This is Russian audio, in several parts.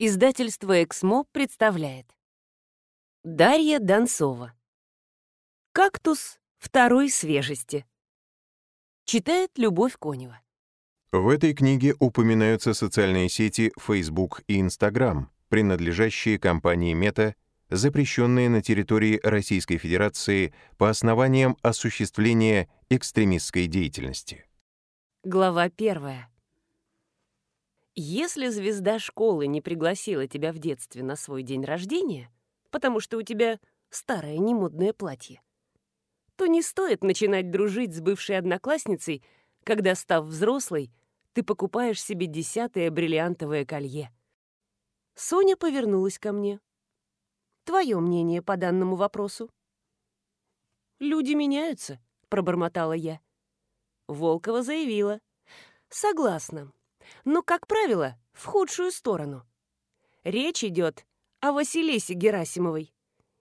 Издательство «Эксмо» представляет. Дарья Донцова. «Кактус второй свежести» Читает Любовь Конева. В этой книге упоминаются социальные сети Facebook и Instagram, принадлежащие компании Meta, запрещенные на территории Российской Федерации по основаниям осуществления экстремистской деятельности. Глава первая Если звезда школы не пригласила тебя в детстве на свой день рождения, потому что у тебя старое немодное платье, то не стоит начинать дружить с бывшей одноклассницей, когда, став взрослой, ты покупаешь себе десятое бриллиантовое колье. Соня повернулась ко мне. Твое мнение по данному вопросу? «Люди меняются», — пробормотала я. Волкова заявила. «Согласна. Но, как правило, в худшую сторону. Речь идет о Василисе Герасимовой.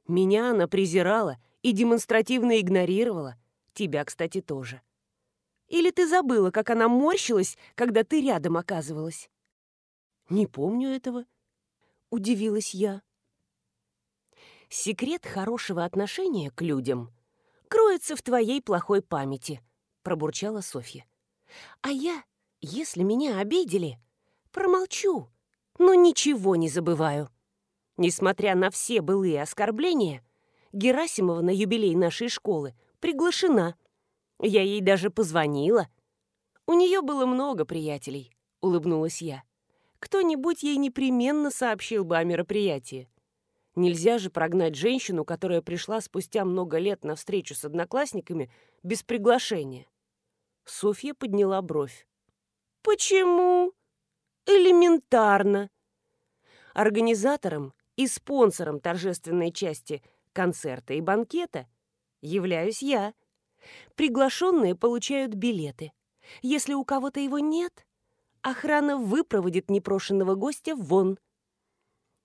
Меня она презирала и демонстративно игнорировала. Тебя, кстати, тоже. Или ты забыла, как она морщилась, когда ты рядом оказывалась?» «Не помню этого», — удивилась я. Секрет хорошего отношения к людям кроется в твоей плохой памяти, пробурчала Софья. А я, если меня обидели, промолчу, но ничего не забываю. Несмотря на все былые оскорбления, Герасимова на юбилей нашей школы приглашена. Я ей даже позвонила. У нее было много приятелей, улыбнулась я. Кто-нибудь ей непременно сообщил бы о мероприятии. Нельзя же прогнать женщину, которая пришла спустя много лет на встречу с одноклассниками без приглашения. Софья подняла бровь. «Почему?» «Элементарно!» Организатором и спонсором торжественной части концерта и банкета являюсь я. Приглашенные получают билеты. Если у кого-то его нет, охрана выпроводит непрошенного гостя вон –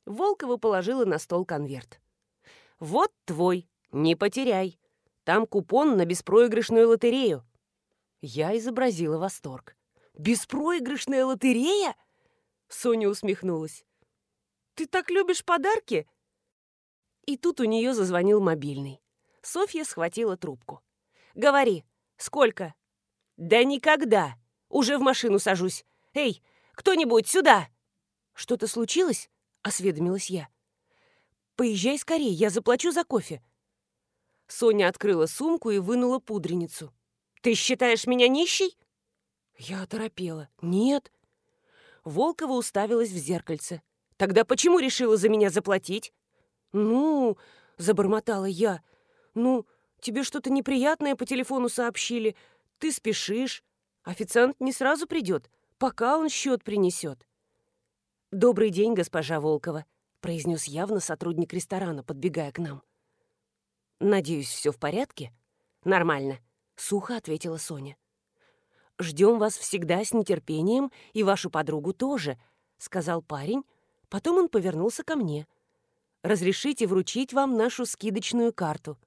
Волкова положила на стол конверт. «Вот твой, не потеряй. Там купон на беспроигрышную лотерею». Я изобразила восторг. «Беспроигрышная лотерея?» Соня усмехнулась. «Ты так любишь подарки?» И тут у нее зазвонил мобильный. Софья схватила трубку. «Говори, сколько?» «Да никогда! Уже в машину сажусь. Эй, кто-нибудь сюда!» «Что-то случилось?» — осведомилась я. «Поезжай скорее, я заплачу за кофе». Соня открыла сумку и вынула пудреницу. «Ты считаешь меня нищей?» Я оторопела. «Нет». Волкова уставилась в зеркальце. «Тогда почему решила за меня заплатить?» «Ну...» — забормотала я. «Ну, тебе что-то неприятное по телефону сообщили. Ты спешишь. Официант не сразу придет, пока он счет принесет». «Добрый день, госпожа Волкова», — произнес явно сотрудник ресторана, подбегая к нам. «Надеюсь, все в порядке?» «Нормально», — сухо ответила Соня. «Ждем вас всегда с нетерпением, и вашу подругу тоже», — сказал парень. Потом он повернулся ко мне. «Разрешите вручить вам нашу скидочную карту».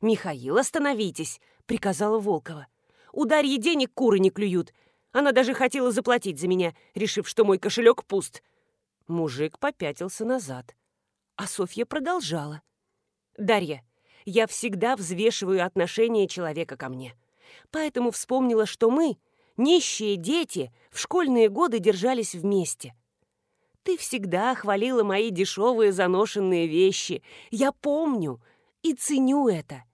«Михаил, остановитесь!» — приказала Волкова. «У Дарьи денег куры не клюют. Она даже хотела заплатить за меня, решив, что мой кошелек пуст. Мужик попятился назад. А Софья продолжала. «Дарья, я всегда взвешиваю отношение человека ко мне. Поэтому вспомнила, что мы, нищие дети, в школьные годы держались вместе. Ты всегда хвалила мои дешевые заношенные вещи. Я помню и ценю это.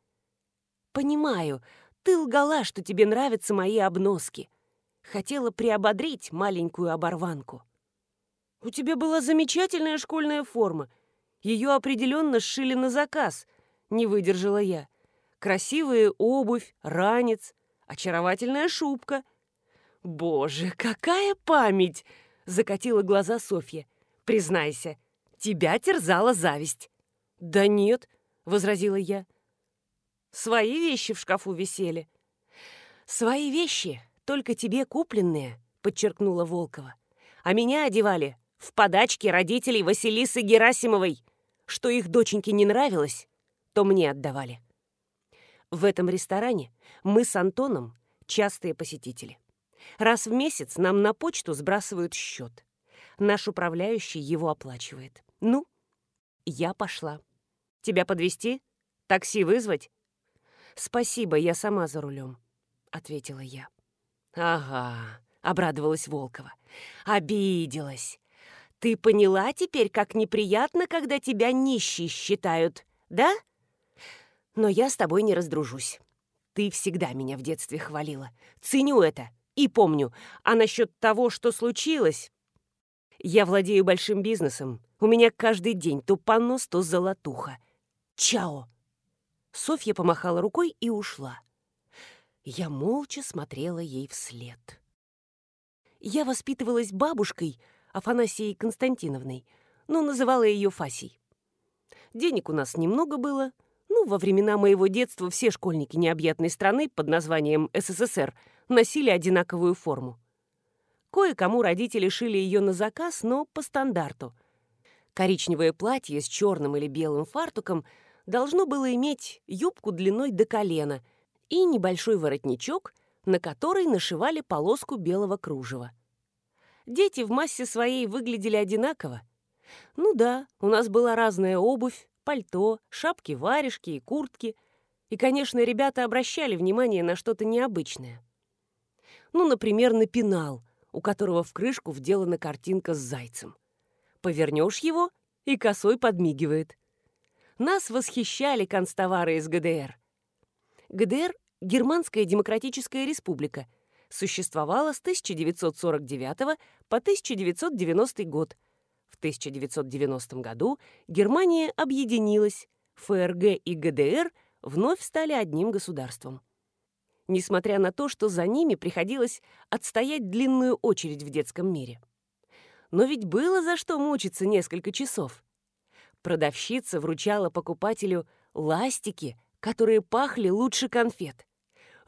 Понимаю, ты лгала, что тебе нравятся мои обноски хотела приободрить маленькую оборванку. «У тебя была замечательная школьная форма. Ее определенно сшили на заказ», — не выдержала я. «Красивая обувь, ранец, очаровательная шубка». «Боже, какая память!» — закатила глаза Софья. «Признайся, тебя терзала зависть». «Да нет», — возразила я. «Свои вещи в шкафу висели». «Свои вещи только тебе купленные», — подчеркнула Волкова. «А меня одевали в подачке родителей Василисы Герасимовой. Что их доченьке не нравилось, то мне отдавали». В этом ресторане мы с Антоном частые посетители. Раз в месяц нам на почту сбрасывают счет. Наш управляющий его оплачивает. Ну, я пошла. Тебя подвести? Такси вызвать? Спасибо, я сама за рулем, ответила я. Ага, обрадовалась Волкова. Обиделась. Ты поняла теперь, как неприятно, когда тебя нищий считают, да? Но я с тобой не раздружусь. Ты всегда меня в детстве хвалила. Ценю это и помню. А насчет того, что случилось... Я владею большим бизнесом. У меня каждый день то понос, то золотуха. Чао!» Софья помахала рукой и ушла. Я молча смотрела ей вслед. Я воспитывалась бабушкой, Афанасией Константиновной, но называла ее Фасей. Денег у нас немного было. Во времена моего детства все школьники необъятной страны под названием СССР носили одинаковую форму. Кое-кому родители шили ее на заказ, но по стандарту. Коричневое платье с черным или белым фартуком должно было иметь юбку длиной до колена и небольшой воротничок, на который нашивали полоску белого кружева. Дети в массе своей выглядели одинаково. Ну да, у нас была разная обувь, пальто, шапки-варежки и куртки. И, конечно, ребята обращали внимание на что-то необычное. Ну, например, на пенал, у которого в крышку вделана картинка с зайцем. Повернешь его, и косой подмигивает. Нас восхищали констовары из ГДР. ГДР — Германская Демократическая Республика — существовала с 1949 по 1990 год. В 1990 году Германия объединилась, ФРГ и ГДР вновь стали одним государством. Несмотря на то, что за ними приходилось отстоять длинную очередь в детском мире. Но ведь было за что мучиться несколько часов. Продавщица вручала покупателю ластики, которые пахли лучше конфет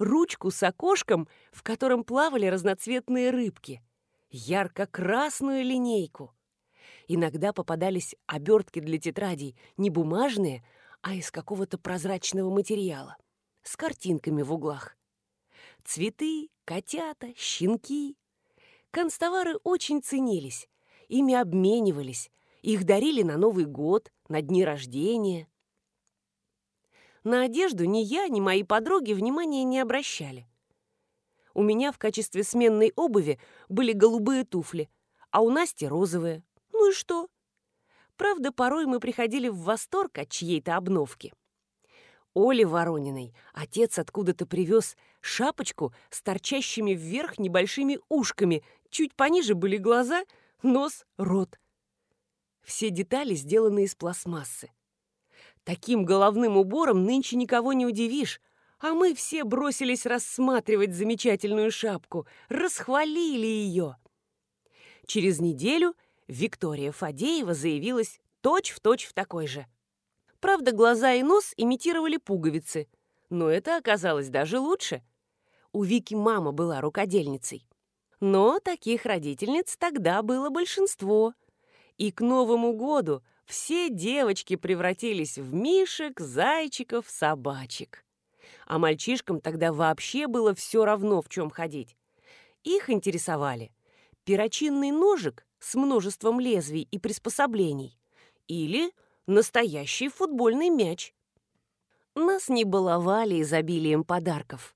ручку с окошком, в котором плавали разноцветные рыбки, ярко-красную линейку. Иногда попадались обертки для тетрадей не бумажные, а из какого-то прозрачного материала, с картинками в углах. Цветы, котята, щенки. Констовары очень ценились, ими обменивались, их дарили на Новый год, на дни рождения. На одежду ни я, ни мои подруги внимания не обращали. У меня в качестве сменной обуви были голубые туфли, а у Насти розовые. Ну и что? Правда, порой мы приходили в восторг от чьей-то обновки. Оле Ворониной отец откуда-то привез шапочку с торчащими вверх небольшими ушками, чуть пониже были глаза, нос, рот. Все детали сделаны из пластмассы. Таким головным убором нынче никого не удивишь, а мы все бросились рассматривать замечательную шапку, расхвалили ее. Через неделю Виктория Фадеева заявилась точь-в-точь точь в такой же. Правда, глаза и нос имитировали пуговицы, но это оказалось даже лучше. У Вики мама была рукодельницей. Но таких родительниц тогда было большинство. И к Новому году все девочки превратились в мишек, зайчиков, собачек. А мальчишкам тогда вообще было все равно, в чем ходить. Их интересовали перочинный ножик с множеством лезвий и приспособлений или настоящий футбольный мяч. Нас не баловали изобилием подарков.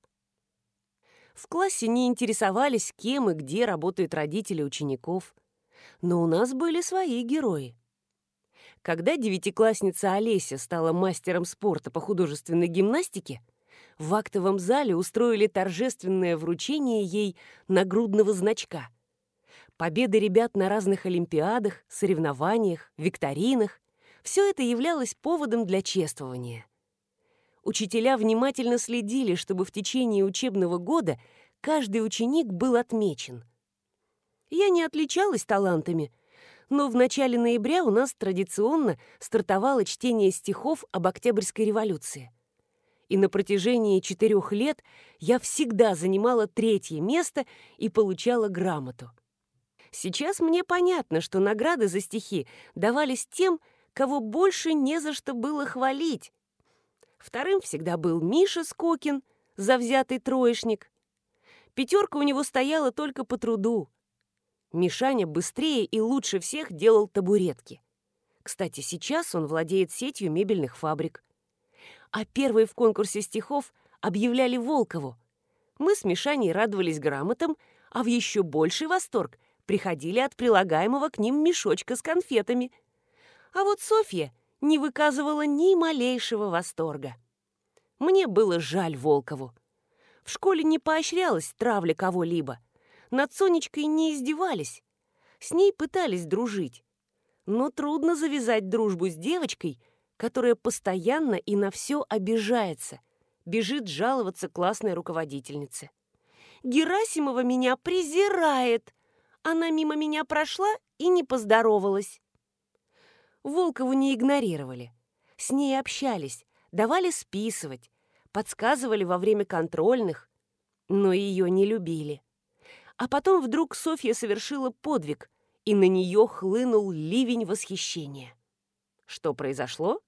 В классе не интересовались, кем и где работают родители учеников. Но у нас были свои герои. Когда девятиклассница Олеся стала мастером спорта по художественной гимнастике, в актовом зале устроили торжественное вручение ей нагрудного значка. Победы ребят на разных олимпиадах, соревнованиях, викторинах – все это являлось поводом для чествования. Учителя внимательно следили, чтобы в течение учебного года каждый ученик был отмечен. Я не отличалась талантами – но в начале ноября у нас традиционно стартовало чтение стихов об Октябрьской революции. И на протяжении четырех лет я всегда занимала третье место и получала грамоту. Сейчас мне понятно, что награды за стихи давались тем, кого больше не за что было хвалить. Вторым всегда был Миша Скокин, завзятый троечник. Пятерка у него стояла только по труду. Мишаня быстрее и лучше всех делал табуретки. Кстати, сейчас он владеет сетью мебельных фабрик. А первый в конкурсе стихов объявляли Волкову. Мы с Мишаней радовались грамотам, а в еще больший восторг приходили от прилагаемого к ним мешочка с конфетами. А вот Софья не выказывала ни малейшего восторга. Мне было жаль Волкову. В школе не поощрялась травля кого-либо. Над Сонечкой не издевались. С ней пытались дружить. Но трудно завязать дружбу с девочкой, которая постоянно и на все обижается, бежит жаловаться классной руководительнице. Герасимова меня презирает. Она мимо меня прошла и не поздоровалась. Волкову не игнорировали. С ней общались, давали списывать, подсказывали во время контрольных, но ее не любили. А потом вдруг Софья совершила подвиг, и на нее хлынул ливень восхищения. Что произошло?